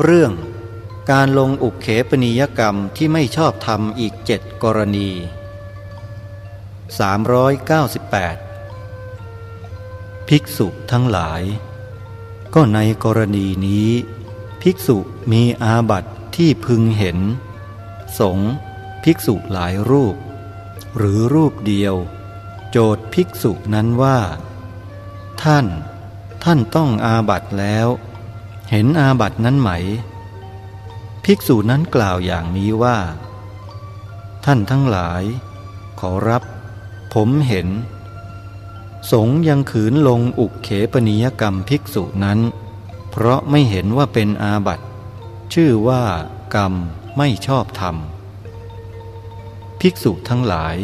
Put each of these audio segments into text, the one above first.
เรื่องการลงอุกเขปนิยกรรมที่ไม่ชอบทำอีกเจ็ดกรณี 398 ภิกษุทั้งหลาย ก็ในกรณีนี้ ภิกษุมีอาบัติที่พึงเห็น สงภิกษุหลายรูป หรือรูปเดียว โจทย์ภิกษุนั้นว่า ท่าน ท่านต้องอาบัติแล้ว เห็นอาบัตินั้นไหม ภิกษุนั้นกล่าวอย่างนี้ว่า ท่านทั้งหลาย ขอรับ ผมเห็น สงยังขืนลงอุกเขปนิยกรรมภิกษุนั้น เพราะไม่เห็นว่าเป็นอาบัติชื่อว่ากรรมไม่ชอบธรรม ภิกษุทั้งหลาย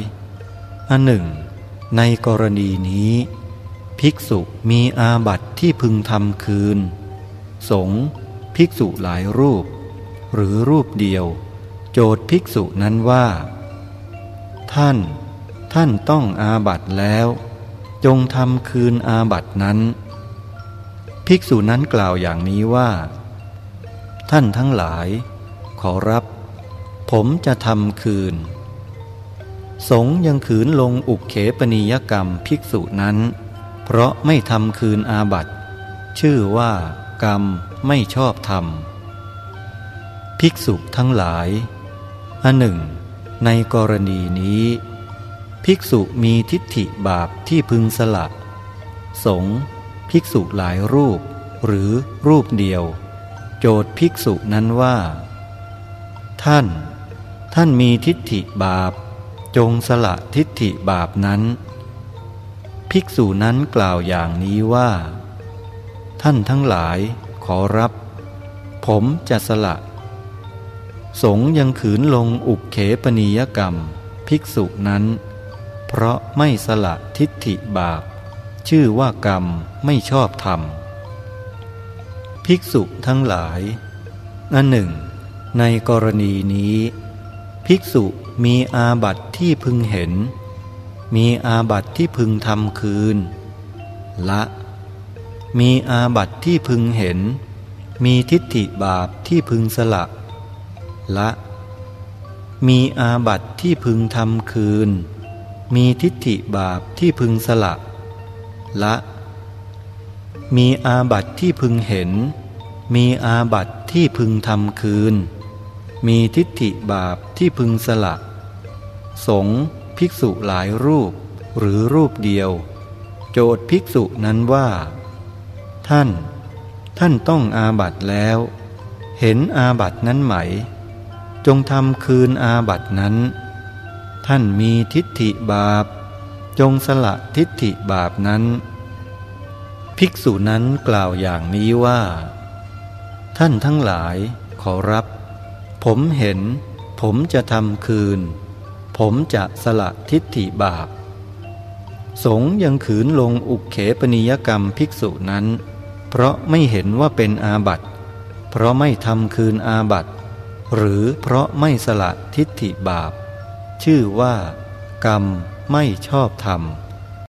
อันหนึ่ง ในกรณีนี้ ภิกษุมีอาบัติที่พึงทำคืน สงฆ์ภิกษุหลายรูป หรือรูปเดียว โจทย์ภิกษุนั้นว่า ท่าน ท่านต้องอาบัตแล้ว จงทำคืนอาบัตนั้น ภิกษุนั้นกล่าวอย่างนี้ว่า ท่านทั้งหลาย ขอรับ ผมจะทำคืน สงยังขืนลงอุกเขปนิยกรรมภิกษุนั้น เพราะไม่ทำคืนอาบัตชื่อว่า กรรมไม่ชอบธรรม ภิกษุทั้งหลายอันหนึ่ง ในกรณีนี้ ภิกษุมีทิฏฐิบาปที่พึงสละ สงภิกษุหลายรูป หรือรูปเดียว โจทย์ภิกษุนั้นว่า ท่าน ท่านมีทิฏฐิบาป จงสละทิฏฐิบาปนั้น ภิกษุนั้นกล่าวอย่างนี้ว่า ท่านทั้งหลายขอรับ ผมจะสละ สงยังขืนลงอุกเขปนิยกรรม ภิกษุนั้น เพราะไม่สละทิฏฐิบาป ชื่อว่ากรรมไม่ชอบธรรม ภิกษุทั้งหลายอันหนึ่ง ในกรณีนี้ ภิกษุมีอาบัติที่พึงเห็น มีอาบัติที่พึงทำคืน ละ มีอาบัติที่พึงเห็น มีทิฏฐิบาปที่พึงสละ ละ มีอาบัติที่พึงทำคืน มีทิฏฐิบาปที่พึงสละ ละ มีอาบัติที่พึงเห็น มีอาบัติที่พึงทำคืน มีทิฏฐิบาปที่พึงสละ สงฆ์ภิกษุหลายรูปหรือรูปเดียว โจทย์ภิกษุนั้นว่า ท่าน ท่านต้องอาบัตแล้ว เห็นอาบัตนั้นไหม จงทำคืนอาบัตนั้น ท่านมีทิฏฐิบาป จงสละทิฏฐิบาปนั้น ภิกษุนั้นกล่าวอย่างนี้ว่า ท่านทั้งหลายขอรับ ผมเห็น ผมจะทำคืน ผมจะสละทิฏฐิบาปสงยังขืนลงอุกเขปนิยกรรมภิกษุนั้น เพราะไม่เห็นว่าเป็นอาบัติ เพราะไม่ทำคืนอาบัติหรือเพราะไม่สละทิฏฐิบาป ชื่อว่า กรรมไม่ชอบธรรม